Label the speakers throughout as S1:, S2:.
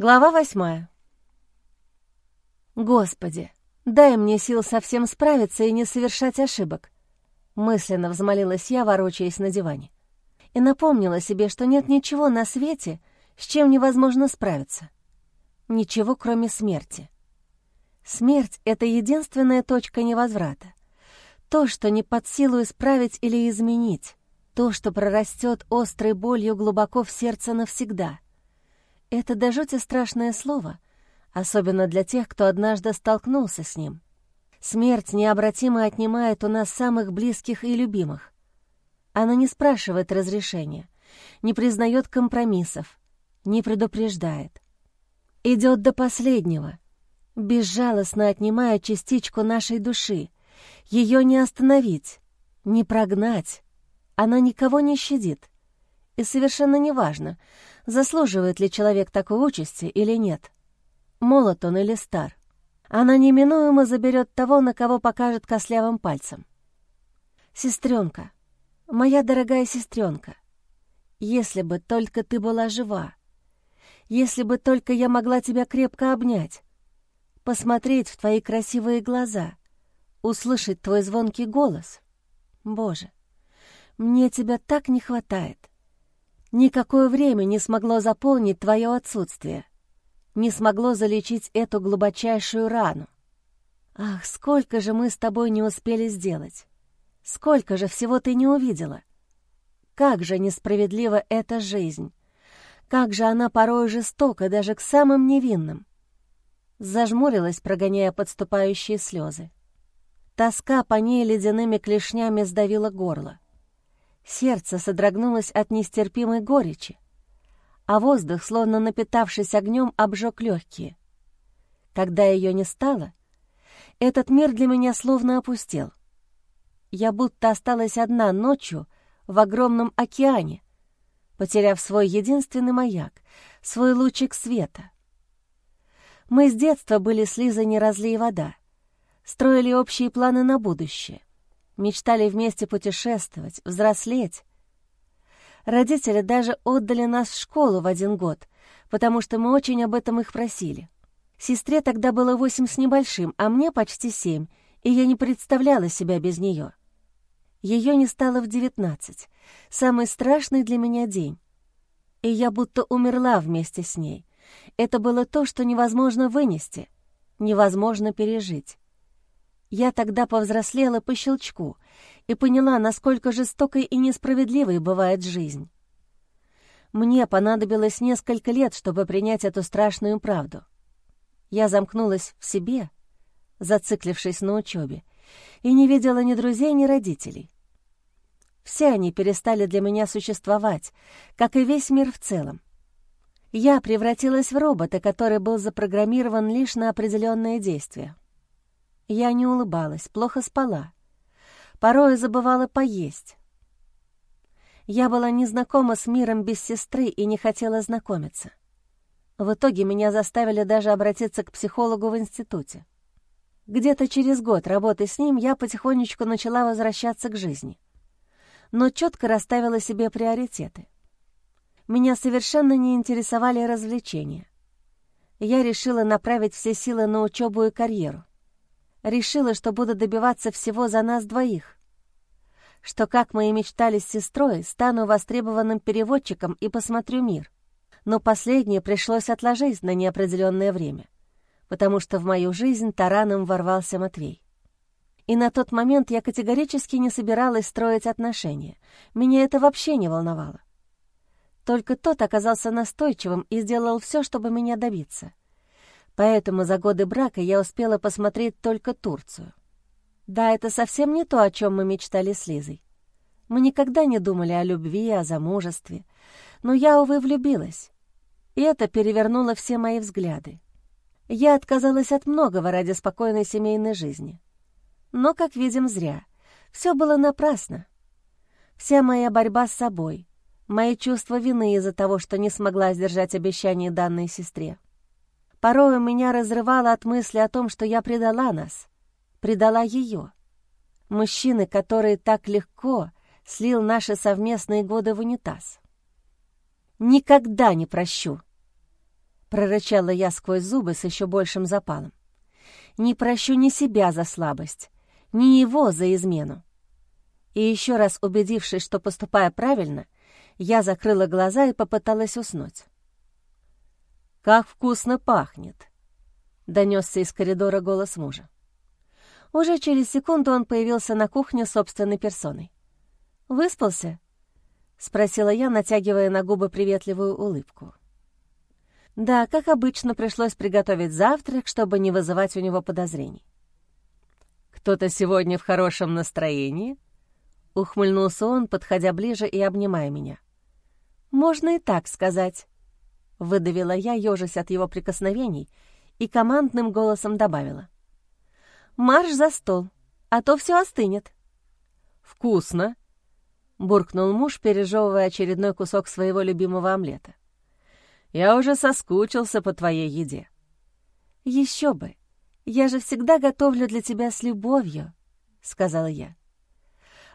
S1: Глава восьмая. «Господи, дай мне сил совсем справиться и не совершать ошибок», мысленно взмолилась я, ворочаясь на диване. И напомнила себе, что нет ничего на свете, с чем невозможно справиться. Ничего, кроме смерти. Смерть — это единственная точка невозврата. То, что не под силу исправить или изменить. То, что прорастет острой болью глубоко в сердце навсегда — это до жути страшное слово, особенно для тех, кто однажды столкнулся с ним. Смерть необратимо отнимает у нас самых близких и любимых. Она не спрашивает разрешения, не признает компромиссов, не предупреждает. Идет до последнего, безжалостно отнимая частичку нашей души. Ее не остановить, не прогнать. Она никого не щадит. И совершенно неважно, заслуживает ли человек такой участи или нет. Молод он или стар. Она неминуемо заберет того, на кого покажет кослявым пальцем. Сестренка, моя дорогая сестренка, если бы только ты была жива, если бы только я могла тебя крепко обнять, посмотреть в твои красивые глаза, услышать твой звонкий голос. Боже, мне тебя так не хватает. Никакое время не смогло заполнить твое отсутствие, не смогло залечить эту глубочайшую рану. Ах, сколько же мы с тобой не успели сделать! Сколько же всего ты не увидела! Как же несправедлива эта жизнь! Как же она порой жестока даже к самым невинным! Зажмурилась, прогоняя подступающие слезы. Тоска по ней ледяными клешнями сдавила горло. Сердце содрогнулось от нестерпимой горечи, а воздух, словно напитавшись огнем, обжег легкие. Когда ее не стало, этот мир для меня словно опустел. Я будто осталась одна ночью в огромном океане, потеряв свой единственный маяк, свой лучик света. Мы с детства были с не разлей вода, строили общие планы на будущее мечтали вместе путешествовать, взрослеть. Родители даже отдали нас в школу в один год, потому что мы очень об этом их просили. Сестре тогда было восемь с небольшим, а мне почти семь, и я не представляла себя без нее. Ее не стало в девятнадцать, самый страшный для меня день. И я будто умерла вместе с ней. Это было то, что невозможно вынести, невозможно пережить. Я тогда повзрослела по щелчку и поняла, насколько жестокой и несправедливой бывает жизнь. Мне понадобилось несколько лет, чтобы принять эту страшную правду. Я замкнулась в себе, зациклившись на учебе, и не видела ни друзей, ни родителей. Все они перестали для меня существовать, как и весь мир в целом. Я превратилась в робота, который был запрограммирован лишь на определенные действия. Я не улыбалась, плохо спала. Порой забывала поесть. Я была незнакома с миром без сестры и не хотела знакомиться. В итоге меня заставили даже обратиться к психологу в институте. Где-то через год работы с ним я потихонечку начала возвращаться к жизни. Но четко расставила себе приоритеты. Меня совершенно не интересовали развлечения. Я решила направить все силы на учебу и карьеру решила, что буду добиваться всего за нас двоих. Что, как мы и мечтали с сестрой, стану востребованным переводчиком и посмотрю мир. Но последнее пришлось отложить на неопределенное время, потому что в мою жизнь тараном ворвался Матвей. И на тот момент я категорически не собиралась строить отношения. Меня это вообще не волновало. Только тот оказался настойчивым и сделал все, чтобы меня добиться. Поэтому за годы брака я успела посмотреть только Турцию. Да, это совсем не то, о чем мы мечтали с Лизой. Мы никогда не думали о любви, о замужестве. Но я, увы, влюбилась. И это перевернуло все мои взгляды. Я отказалась от многого ради спокойной семейной жизни. Но, как видим, зря. Все было напрасно. Вся моя борьба с собой, мои чувства вины из-за того, что не смогла сдержать обещание данной сестре. Порой меня разрывало от мысли о том, что я предала нас, предала ее. Мужчины, который так легко слил наши совместные годы в унитаз. «Никогда не прощу!» прорычала я сквозь зубы с еще большим запалом. «Не прощу ни себя за слабость, ни его за измену». И еще раз убедившись, что поступая правильно, я закрыла глаза и попыталась уснуть. «Как вкусно пахнет!» — донесся из коридора голос мужа. Уже через секунду он появился на кухне собственной персоной. «Выспался?» — спросила я, натягивая на губы приветливую улыбку. Да, как обычно, пришлось приготовить завтрак, чтобы не вызывать у него подозрений. «Кто-то сегодня в хорошем настроении?» — ухмыльнулся он, подходя ближе и обнимая меня. «Можно и так сказать», — выдавила я, ежась от его прикосновений, и командным голосом добавила. «Марш за стол, а то все остынет».
S2: «Вкусно!» — буркнул муж, пережевывая очередной кусок своего любимого омлета. Я уже соскучился по твоей еде».
S1: «Еще бы! Я же всегда готовлю для тебя с любовью», — сказала я.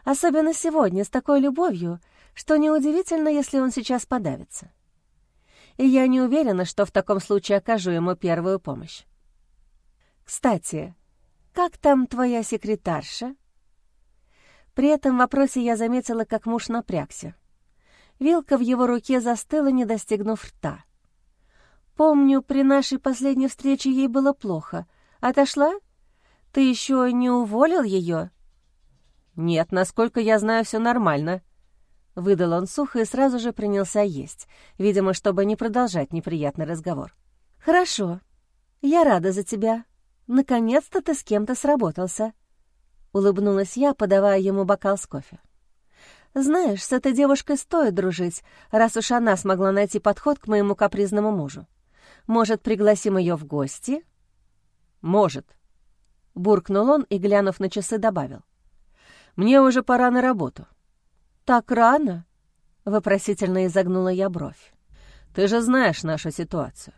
S1: «Особенно сегодня, с такой любовью, что неудивительно, если он сейчас подавится. И я не уверена, что в таком случае окажу ему первую помощь. Кстати, как там твоя секретарша?» При этом вопросе я заметила, как муж напрягся. Вилка в его руке застыла, не достигнув рта. Помню, при нашей последней встрече ей было плохо. Отошла? Ты еще не уволил ее?
S2: Нет, насколько я знаю, все нормально. Выдал он сухо и сразу же принялся есть, видимо, чтобы не продолжать неприятный разговор.
S1: «Хорошо. Я рада за тебя. Наконец-то ты с кем-то сработался», — улыбнулась я, подавая ему бокал с кофе. «Знаешь, с этой девушкой стоит дружить, раз уж она смогла найти подход к моему капризному мужу. Может, пригласим ее в гости?»
S2: «Может», — буркнул он и, глянув на часы, добавил. «Мне уже пора на работу».
S1: «Так рано?» — вопросительно изогнула я бровь.
S2: «Ты же знаешь нашу ситуацию».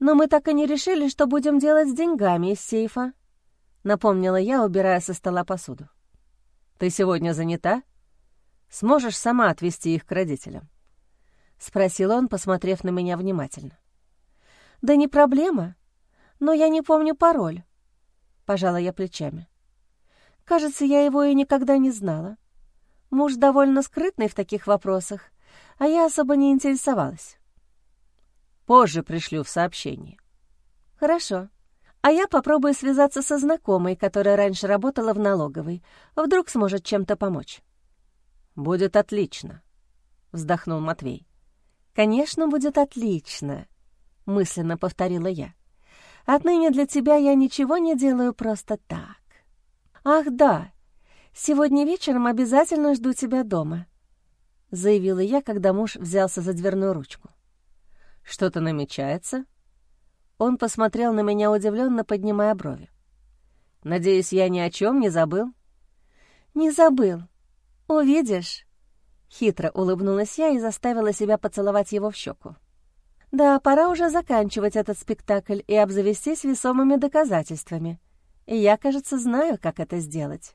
S1: «Но мы так и не решили, что будем делать с деньгами из сейфа», — напомнила я, убирая со стола посуду.
S2: «Ты сегодня занята? Сможешь сама отвезти их к родителям?»
S1: — спросил он, посмотрев на меня внимательно. «Да не проблема, но я не помню пароль», — пожала я плечами. «Кажется, я его и никогда не знала. Муж довольно скрытный в таких вопросах, а я особо не интересовалась».
S2: «Позже пришлю в сообщении».
S1: «Хорошо. А я попробую связаться со знакомой, которая раньше работала в налоговой. Вдруг сможет чем-то помочь».
S2: «Будет отлично», — вздохнул Матвей.
S1: «Конечно, будет отлично», мысленно повторила я. «Отныне для тебя я ничего не делаю просто так. Ах, да, сегодня вечером обязательно жду тебя дома», — заявила я, когда муж взялся за дверную ручку.
S2: «Что-то намечается?»
S1: Он посмотрел на меня удивленно, поднимая брови.
S2: «Надеюсь, я ни о чем не забыл?»
S1: «Не забыл. Увидишь». Хитро улыбнулась я и заставила себя поцеловать его в щеку. Да, пора уже заканчивать этот спектакль и обзавестись весомыми доказательствами. И я, кажется, знаю, как это сделать.